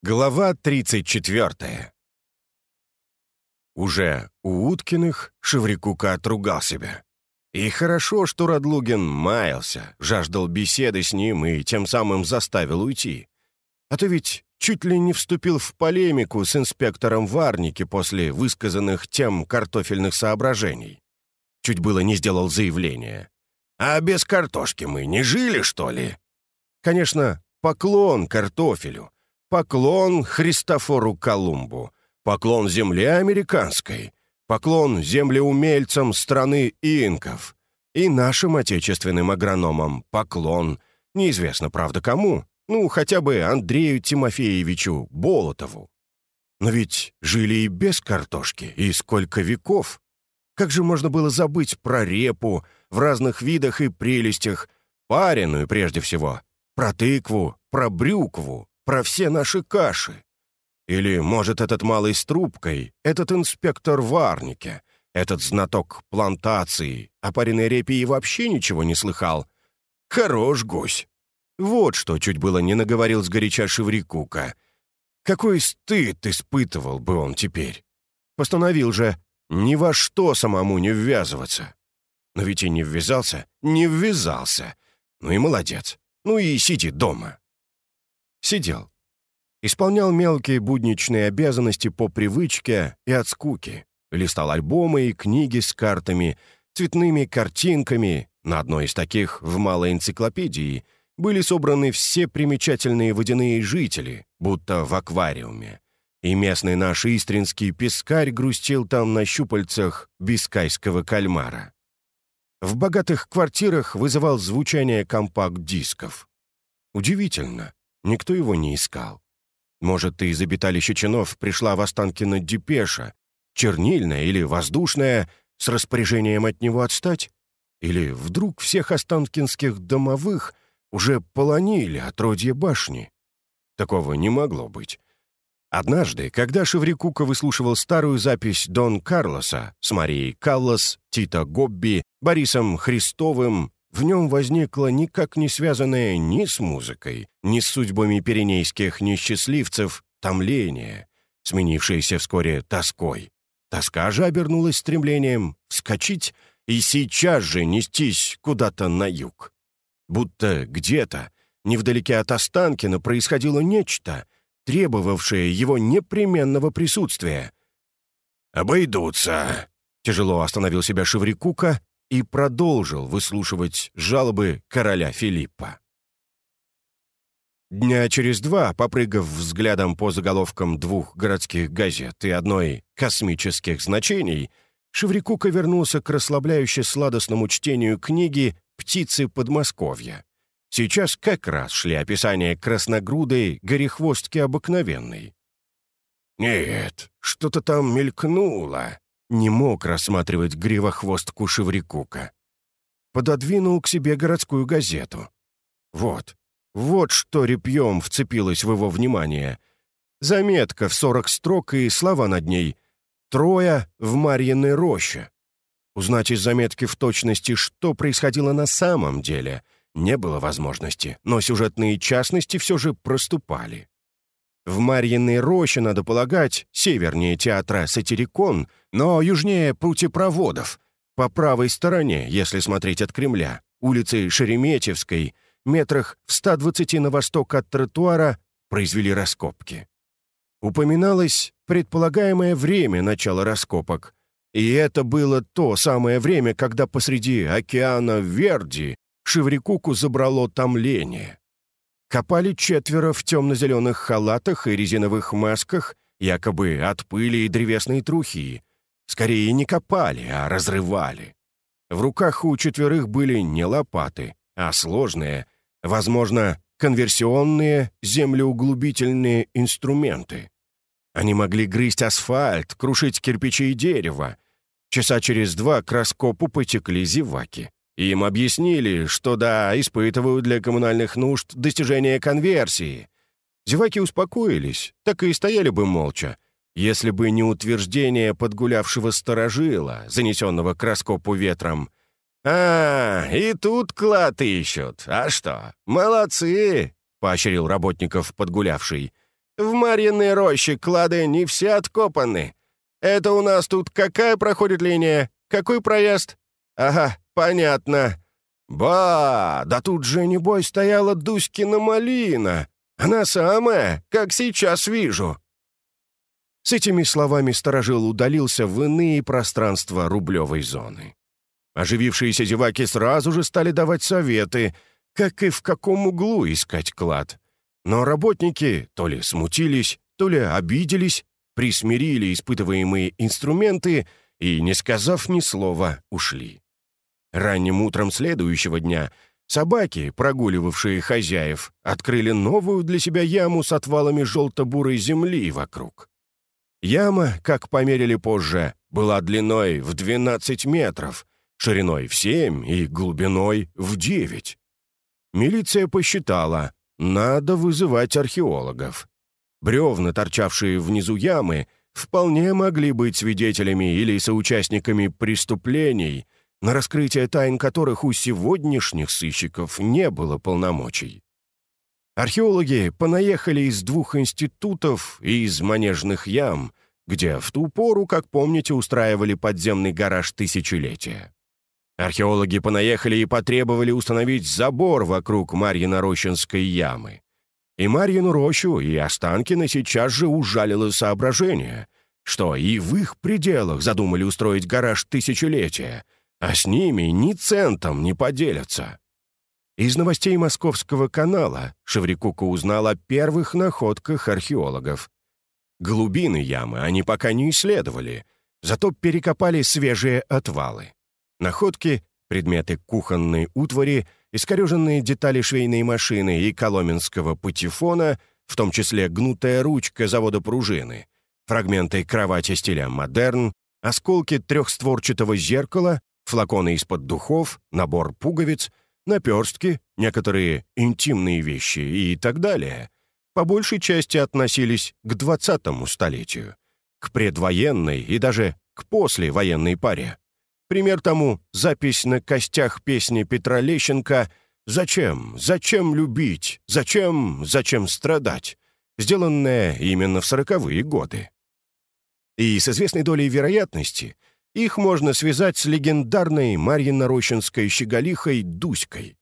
Глава 34 Уже у Уткиных Шеврикука отругал себя. И хорошо, что Радлугин маялся, жаждал беседы с ним и тем самым заставил уйти. А то ведь чуть ли не вступил в полемику с инспектором Варники после высказанных тем картофельных соображений. Чуть было не сделал заявление. «А без картошки мы не жили, что ли?» Конечно, поклон картофелю — Поклон Христофору Колумбу, поклон земле американской, поклон землеумельцам страны инков. И нашим отечественным агрономам поклон, неизвестно, правда, кому, ну, хотя бы Андрею Тимофеевичу Болотову. Но ведь жили и без картошки, и сколько веков. Как же можно было забыть про репу в разных видах и прелестях, пареную прежде всего, про тыкву, про брюкву, про все наши каши. Или, может, этот малый с трубкой, этот инспектор Варнике, этот знаток плантации, о пареной репе и вообще ничего не слыхал. Хорош гусь. Вот что чуть было не наговорил сгоряча Шеврикука. Какой стыд испытывал бы он теперь. Постановил же ни во что самому не ввязываться. Но ведь и не ввязался, не ввязался. Ну и молодец. Ну и сиди дома. Сидел. Исполнял мелкие будничные обязанности по привычке и от скуки. Листал альбомы и книги с картами, цветными картинками. На одной из таких в малой энциклопедии были собраны все примечательные водяные жители, будто в аквариуме. И местный наш истринский пескарь грустил там на щупальцах бискайского кальмара. В богатых квартирах вызывал звучание компакт-дисков. Удивительно, Никто его не искал. Может, из обиталища чинов пришла в Останкино депеша, чернильная или воздушная, с распоряжением от него отстать? Или вдруг всех останкинских домовых уже полонили отродье башни? Такого не могло быть. Однажды, когда Шеврикука выслушивал старую запись Дон Карлоса с Марией Каллас, Тита Гобби, Борисом Христовым в нем возникло никак не связанное ни с музыкой, ни с судьбами пиренейских несчастливцев томление, сменившееся вскоре тоской. Тоска же обернулась стремлением вскочить и сейчас же нестись куда-то на юг. Будто где-то, невдалеке от Останкина, происходило нечто, требовавшее его непременного присутствия. «Обойдутся», — тяжело остановил себя Шеврикука и продолжил выслушивать жалобы короля Филиппа. Дня через два, попрыгав взглядом по заголовкам двух городских газет и одной «космических значений», Шеврикука вернулся к расслабляюще сладостному чтению книги «Птицы Подмосковья». Сейчас как раз шли описания красногрудой горехвостки обыкновенной. «Нет, что-то там мелькнуло», не мог рассматривать гривохвостку Шеврикука. Пододвинул к себе городскую газету. Вот, вот что репьем вцепилось в его внимание. Заметка в сорок строк и слова над ней. «Трое в Марьиной роще». Узнать из заметки в точности, что происходило на самом деле, не было возможности, но сюжетные частности все же проступали. В Марьиной роще, надо полагать, севернее театра «Сатирикон», но южнее путепроводов, по правой стороне, если смотреть от Кремля, улицы Шереметьевской, метрах в 120 на восток от тротуара, произвели раскопки. Упоминалось предполагаемое время начала раскопок, и это было то самое время, когда посреди океана Верди Шеврикуку забрало томление. Копали четверо в темно-зеленых халатах и резиновых масках, якобы от пыли и древесной трухи. Скорее не копали, а разрывали. В руках у четверых были не лопаты, а сложные, возможно, конверсионные землеуглубительные инструменты. Они могли грызть асфальт, крушить кирпичи и дерево. Часа через два к раскопу потекли зеваки. Им объяснили, что да, испытывают для коммунальных нужд достижение конверсии. Зеваки успокоились, так и стояли бы молча, если бы не утверждение подгулявшего сторожила, занесенного к раскопу ветром. «А, и тут клад ищут. А что, молодцы!» — поощрил работников подгулявший. В Марьиной роще клады не все откопаны. Это у нас тут какая проходит линия? Какой проезд? Ага, понятно. Ба, да тут же, небось, стояла Дуськина малина. Она самая, как сейчас вижу. С этими словами сторожил удалился в иные пространства рублевой зоны. Оживившиеся зеваки сразу же стали давать советы, как и в каком углу искать клад. Но работники то ли смутились, то ли обиделись, присмирили испытываемые инструменты и, не сказав ни слова, ушли. Ранним утром следующего дня собаки, прогуливавшие хозяев, открыли новую для себя яму с отвалами желто-бурой земли вокруг. Яма, как померили позже, была длиной в 12 метров, шириной в 7 и глубиной в 9. Милиция посчитала, надо вызывать археологов. Бревна, торчавшие внизу ямы, вполне могли быть свидетелями или соучастниками преступлений, на раскрытие тайн которых у сегодняшних сыщиков не было полномочий. Археологи понаехали из двух институтов и из манежных ям, где в ту пору, как помните, устраивали подземный гараж тысячелетия. Археологи понаехали и потребовали установить забор вокруг Марьино-Рощинской ямы. И Марьину рощу, и Останкино сейчас же ужалило соображение, что и в их пределах задумали устроить гараж тысячелетия, а с ними ни центом не поделятся. Из новостей Московского канала Шеврикука узнал о первых находках археологов. Глубины ямы они пока не исследовали, зато перекопали свежие отвалы. Находки, предметы кухонной утвари, искореженные детали швейной машины и коломенского патефона, в том числе гнутая ручка завода пружины, фрагменты кровати стиля модерн, осколки трехстворчатого зеркала, флаконы из-под духов, набор пуговиц — наперстки, некоторые интимные вещи и так далее, по большей части относились к 20-му столетию, к предвоенной и даже к послевоенной паре. Пример тому — запись на костях песни Петра Лещенко «Зачем? Зачем любить? Зачем? Зачем страдать?» сделанная именно в сороковые годы. И с известной долей вероятности — их можно связать с легендарной Марьино-Рощинской щеголихой Дуськой.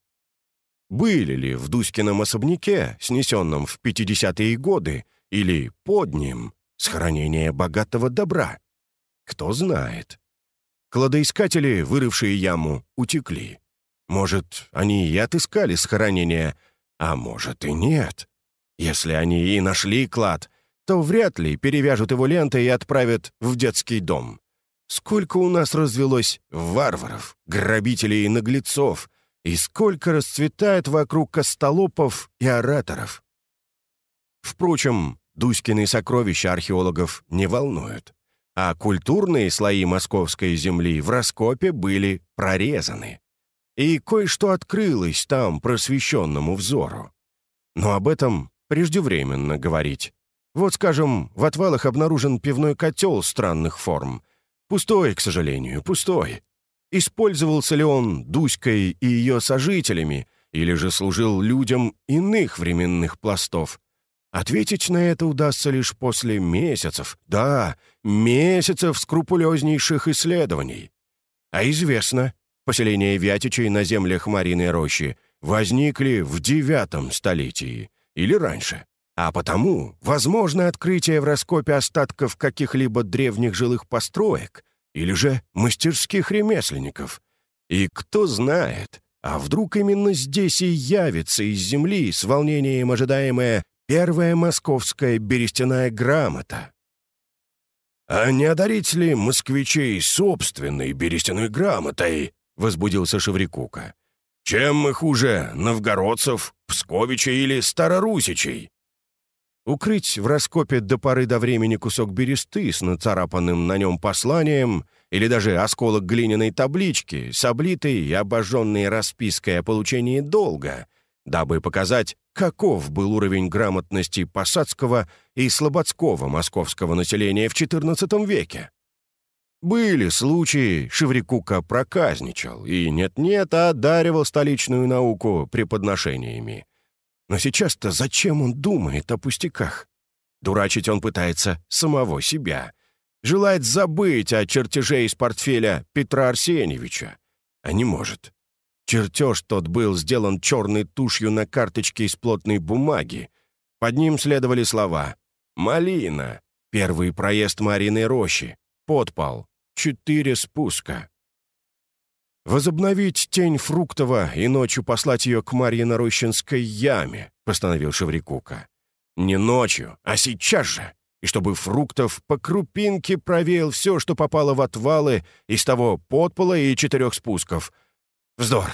Были ли в Дуськином особняке, снесенном в 50-е годы, или под ним, сохранение богатого добра? Кто знает. Кладоискатели, вырывшие яму, утекли. Может, они и отыскали сохранение, а может и нет. Если они и нашли клад, то вряд ли перевяжут его лентой и отправят в детский дом. Сколько у нас развелось варваров, грабителей и наглецов, и сколько расцветает вокруг костолопов и ораторов. Впрочем, Дуськины сокровища археологов не волнуют, а культурные слои московской земли в раскопе были прорезаны. И кое-что открылось там просвещенному взору. Но об этом преждевременно говорить. Вот, скажем, в отвалах обнаружен пивной котел странных форм — Пустой, к сожалению, пустой. Использовался ли он Дуськой и ее сожителями, или же служил людям иных временных пластов? Ответить на это удастся лишь после месяцев, да, месяцев скрупулезнейших исследований. А известно, поселения Вятичей на землях Мариной рощи возникли в девятом столетии или раньше. А потому возможно открытие в раскопе остатков каких-либо древних жилых построек или же мастерских ремесленников. И кто знает, а вдруг именно здесь и явится из земли с волнением ожидаемая первая московская берестяная грамота. «А не одарить ли москвичей собственной берестяной грамотой?» — возбудился Шеврикука. «Чем мы хуже новгородцев, псковичей или старорусичей?» Укрыть в раскопе до поры до времени кусок бересты с нацарапанным на нем посланием или даже осколок глиняной таблички с облитой и обожженной распиской о получении долга, дабы показать, каков был уровень грамотности посадского и слободского московского населения в XIV веке. Были случаи, Шеврикука проказничал и нет-нет, а одаривал столичную науку преподношениями. Но сейчас-то зачем он думает о пустяках? Дурачить он пытается самого себя. Желает забыть о чертеже из портфеля Петра Арсеньевича. А не может. Чертеж тот был сделан черной тушью на карточке из плотной бумаги. Под ним следовали слова «Малина», «Первый проезд Мариной рощи», «Подпал», «Четыре спуска». «Возобновить тень Фруктова и ночью послать ее к Марьино-Рощинской яме», — постановил Шеврикука. «Не ночью, а сейчас же, и чтобы Фруктов по крупинке провеял все, что попало в отвалы из того подпола и четырех спусков. Вздор,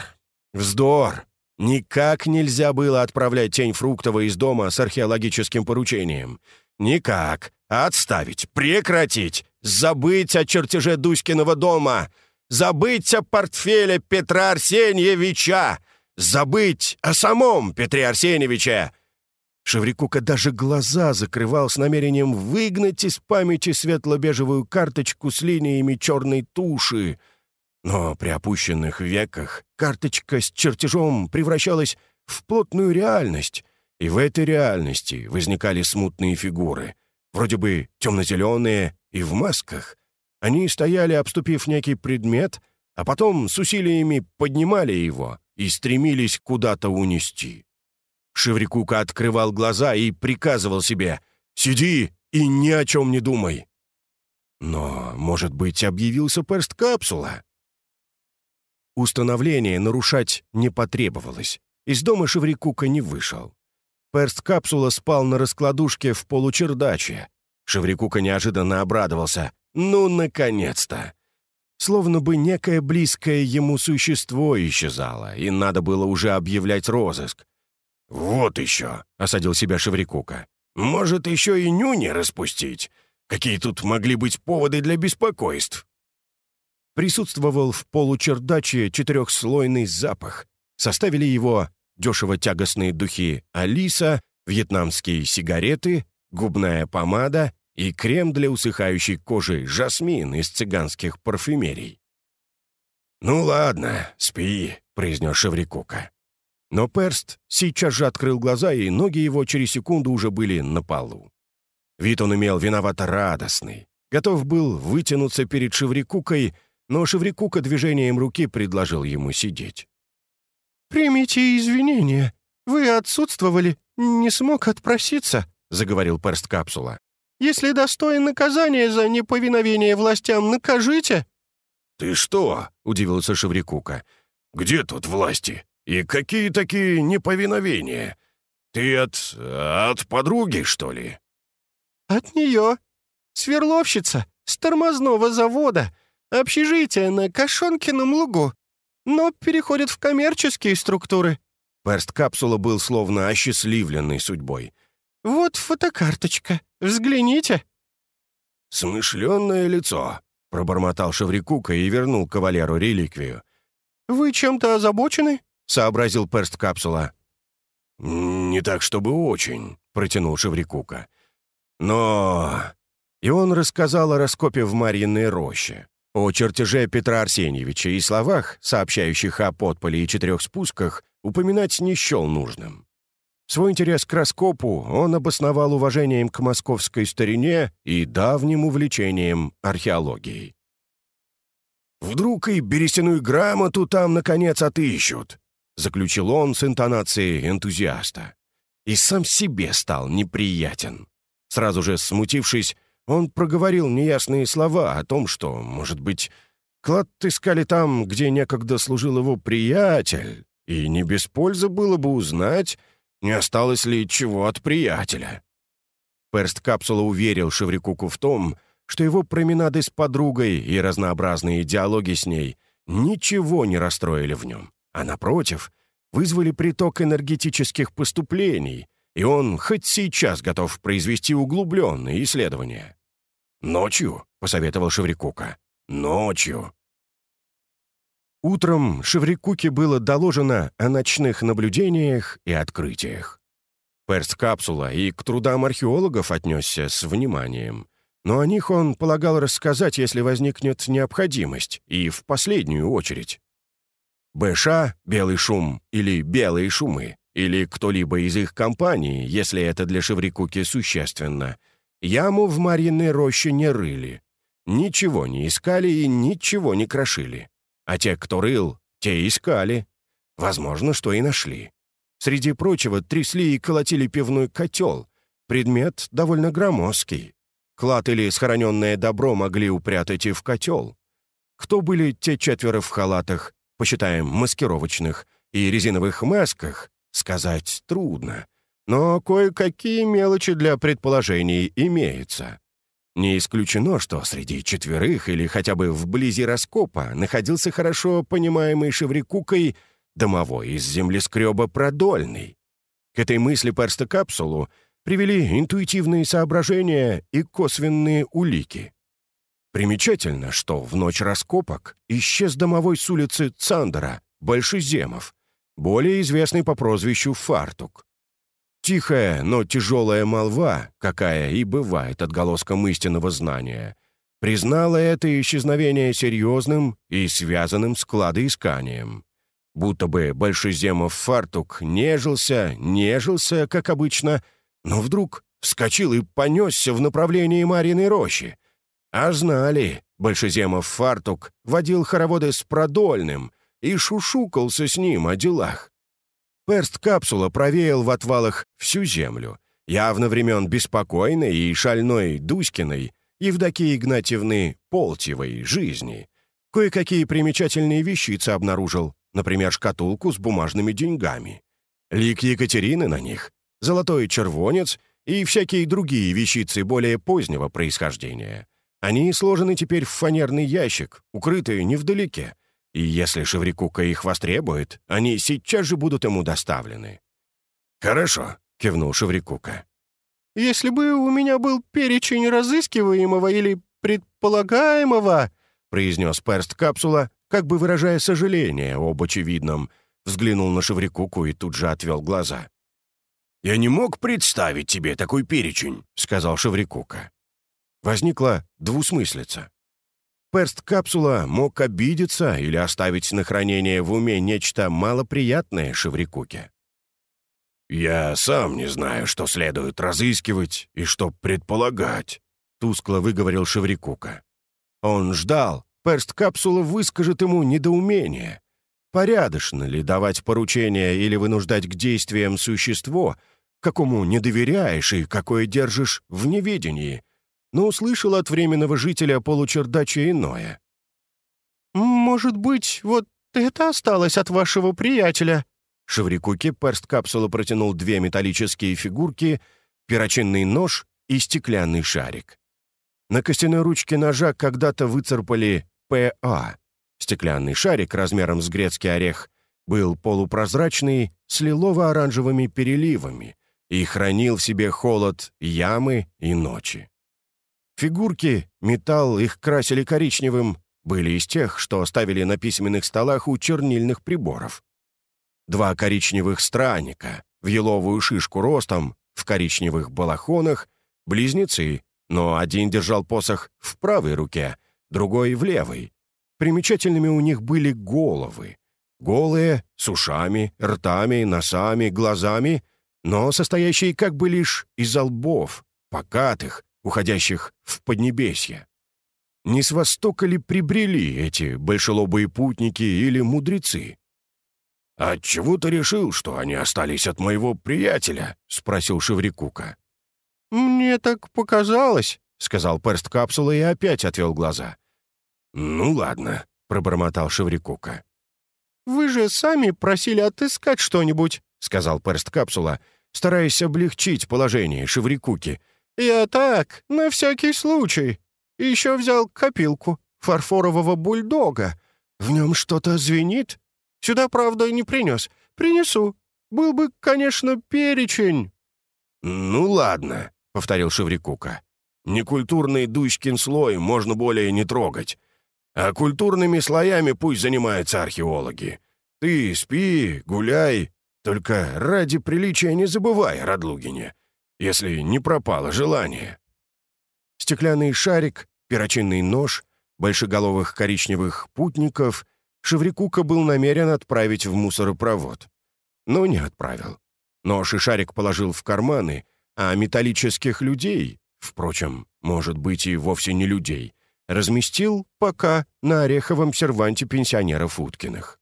вздор. Никак нельзя было отправлять тень Фруктова из дома с археологическим поручением. Никак. Отставить, прекратить, забыть о чертеже Дуськиного дома» забыть о портфеле Петра Арсеньевича, забыть о самом Петре Арсеньевиче!» Шеврикука даже глаза закрывал с намерением выгнать из памяти светло-бежевую карточку с линиями черной туши. Но при опущенных веках карточка с чертежом превращалась в плотную реальность, и в этой реальности возникали смутные фигуры, вроде бы темно-зеленые и в масках, они стояли, обступив некий предмет, а потом с усилиями поднимали его и стремились куда-то унести. Шеврикука открывал глаза и приказывал себе «Сиди и ни о чем не думай». Но, может быть, объявился перст-капсула? Установление нарушать не потребовалось. Из дома Шеврикука не вышел. Перст-капсула спал на раскладушке в получердаче. Шеврикука неожиданно обрадовался. Ну, наконец-то! Словно бы некое близкое ему существо исчезало, и надо было уже объявлять розыск. «Вот еще!» — осадил себя Шеврикука. «Может, еще и нюни распустить? Какие тут могли быть поводы для беспокойств?» Присутствовал в получердаче четырехслойный запах. Составили его дешево тягостные духи «Алиса», вьетнамские сигареты, губная помада и крем для усыхающей кожи «Жасмин» из цыганских парфюмерий. «Ну ладно, спи», — произнес Шеврикука. Но Перст сейчас же открыл глаза, и ноги его через секунду уже были на полу. Вид он имел виновато радостный. Готов был вытянуться перед Шеврикукой, но Шеврикука движением руки предложил ему сидеть. «Примите извинения. Вы отсутствовали, не смог отпроситься», — заговорил Перст Капсула. Если достоин наказания за неповиновение властям, накажите!» «Ты что?» — удивился Шеврикука. «Где тут власти? И какие такие неповиновения? Ты от... от подруги, что ли?» «От нее. Сверловщица с тормозного завода. Общежитие на Кашонкином лугу. Но переходит в коммерческие структуры». Перст капсула был словно осчастливленный судьбой. «Вот фотокарточка. Взгляните!» «Смышленное лицо», — пробормотал Шеврикука и вернул кавалеру реликвию. «Вы чем-то озабочены?» — сообразил перст капсула. «Не так, чтобы очень», — протянул Шеврикука. «Но...» И он рассказал о раскопе в Марьиной роще, о чертеже Петра Арсеньевича и словах, сообщающих о подполе и четырех спусках, упоминать не счел нужным. Свой интерес к раскопу он обосновал уважением к московской старине и давним увлечением археологией. «Вдруг и берестяную грамоту там, наконец, отыщут», — заключил он с интонацией энтузиаста. И сам себе стал неприятен. Сразу же смутившись, он проговорил неясные слова о том, что, может быть, клад искали там, где некогда служил его приятель, и не без пользы было бы узнать, не осталось ли чего от приятеля? Перст Капсула уверил Шеврикуку в том, что его променады с подругой и разнообразные диалоги с ней ничего не расстроили в нем, а, напротив, вызвали приток энергетических поступлений, и он хоть сейчас готов произвести углубленные исследования. «Ночью», — посоветовал Шеврикука, — «ночью». Утром Шеврикуке было доложено о ночных наблюдениях и открытиях. Перст-капсула и к трудам археологов отнесся с вниманием, но о них он полагал рассказать, если возникнет необходимость, и в последнюю очередь. БШ, белый шум или белые шумы, или кто-либо из их компании, если это для Шеврикуки существенно, яму в Марьиной роще не рыли. Ничего не искали и ничего не крошили. А те, кто рыл, те искали. Возможно, что и нашли. Среди прочего, трясли и колотили пивной котел. Предмет довольно громоздкий. Клад или схороненное добро могли упрятать и в котел. Кто были те четверо в халатах, посчитаем маскировочных, и резиновых масках, сказать трудно. Но кое-какие мелочи для предположений имеются. Не исключено, что среди четверых или хотя бы вблизи раскопа находился хорошо понимаемый Шеврикукой домовой из землескреба Продольный. К этой мысли перста капсулу привели интуитивные соображения и косвенные улики. Примечательно, что в ночь раскопок исчез домовой с улицы Цандера, Большеземов, более известный по прозвищу Фартук. Тихая, но тяжелая молва, какая и бывает отголоском истинного знания, признала это исчезновение серьезным и связанным с кладоисканием. Будто бы Большеземов фартук нежился, нежился, как обычно, но вдруг вскочил и понесся в направлении Мариной рощи. А знали, Большеземов фартук водил хороводы с Продольным и шушукался с ним о делах. Перст-капсула провеял в отвалах всю землю, явно времен беспокойной и шальной Дуськиной, Евдокии Игнатьевны Полтевой жизни. Кое-какие примечательные вещицы обнаружил, например, шкатулку с бумажными деньгами. Лик Екатерины на них, золотой червонец и всякие другие вещицы более позднего происхождения. Они сложены теперь в фанерный ящик, укрытые невдалеке, и если Шеврикука их востребует, они сейчас же будут ему доставлены». «Хорошо», — кивнул Шеврикука. «Если бы у меня был перечень разыскиваемого или предполагаемого», — произнес перст капсула, как бы выражая сожаление об очевидном, взглянул на Шеврикуку и тут же отвел глаза. «Я не мог представить тебе такой перечень», — сказал Шеврикука. Возникла двусмыслица. Перст-капсула мог обидеться или оставить на хранение в уме нечто малоприятное Шеврикуке. «Я сам не знаю, что следует разыскивать и что предполагать», — тускло выговорил Шеврикука. Он ждал, перст-капсула выскажет ему недоумение. Порядочно ли давать поручение или вынуждать к действиям существо, какому не доверяешь и какое держишь в неведении, но услышал от временного жителя получердача иное. «Может быть, вот это осталось от вашего приятеля?» Шеврикуке перст капсулы протянул две металлические фигурки, перочинный нож и стеклянный шарик. На костяной ручке ножа когда-то выцарпали «ПА». Стеклянный шарик размером с грецкий орех был полупрозрачный с лилово-оранжевыми переливами и хранил в себе холод ямы и ночи. Фигурки, металл, их красили коричневым, были из тех, что ставили на письменных столах у чернильных приборов. Два коричневых странника, в еловую шишку ростом, в коричневых балахонах, близнецы, но один держал посох в правой руке, другой — в левой. Примечательными у них были головы. Голые, с ушами, ртами, носами, глазами, но состоящие как бы лишь из лбов, покатых, уходящих в Поднебесье. Не с востока ли прибрели эти большелобые путники или мудрецы? «Отчего ты решил, что они остались от моего приятеля?» — спросил Шеврикука. «Мне так показалось», — сказал перст капсулы и опять отвел глаза. «Ну ладно», — пробормотал Шеврикука. «Вы же сами просили отыскать что-нибудь», — сказал перст капсула, стараясь облегчить положение Шеврикуки — «Я так, на всякий случай. Еще взял копилку фарфорового бульдога. В нем что-то звенит. Сюда, правда, не принес. Принесу. Был бы, конечно, перечень». «Ну ладно», — повторил Шеврикука. «Некультурный Дуськин слой можно более не трогать. А культурными слоями пусть занимаются археологи. Ты спи, гуляй, только ради приличия не забывай Радлугине если не пропало желание. Стеклянный шарик, перочинный нож, большеголовых коричневых путников Шеврикука был намерен отправить в мусоропровод. Но не отправил. но Шишарик положил в карманы, а металлических людей, впрочем, может быть и вовсе не людей, разместил пока на ореховом серванте пенсионеров Уткиных.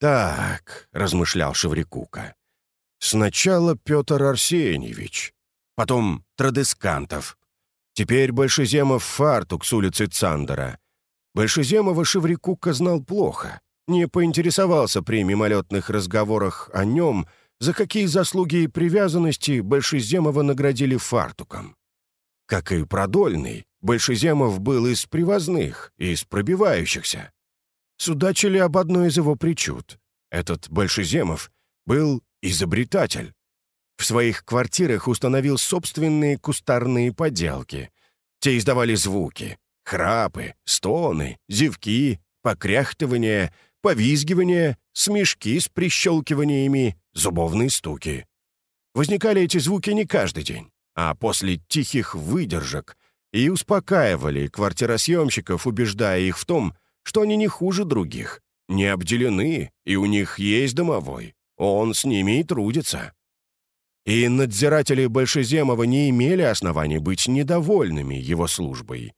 «Так», — размышлял Шеврикука, — «сначала Петр Арсеньевич, потом Традескантов, теперь Большеземов фартук с улицы Цандера. Большеземова Шеврикука знал плохо, не поинтересовался при мимолетных разговорах о нем, за какие заслуги и привязанности Большеземова наградили фартуком. Как и Продольный, Большеземов был из привозных, из пробивающихся судачили об одной из его причуд. Этот Большеземов был изобретатель. В своих квартирах установил собственные кустарные поделки. Те издавали звуки — храпы, стоны, зевки, покряхтывания, повизгивания, смешки с прищелкиваниями, зубовные стуки. Возникали эти звуки не каждый день, а после тихих выдержек и успокаивали квартиросъемщиков, убеждая их в том, что они не хуже других, не обделены, и у них есть домовой. Он с ними и трудится. И надзиратели Большеземова не имели оснований быть недовольными его службой.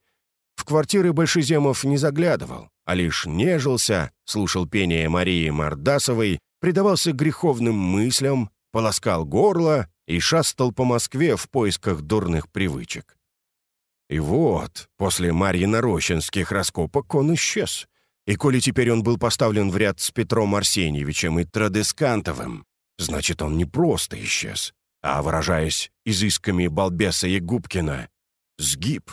В квартиры Большеземов не заглядывал, а лишь нежился, слушал пение Марии Мордасовой, предавался греховным мыслям, полоскал горло и шастал по Москве в поисках дурных привычек. И вот, после Марьино-Рощинских раскопок он исчез. И коли теперь он был поставлен в ряд с Петром Арсеньевичем и Традескантовым, значит, он не просто исчез, а, выражаясь изысками балбеса Егубкина, сгиб.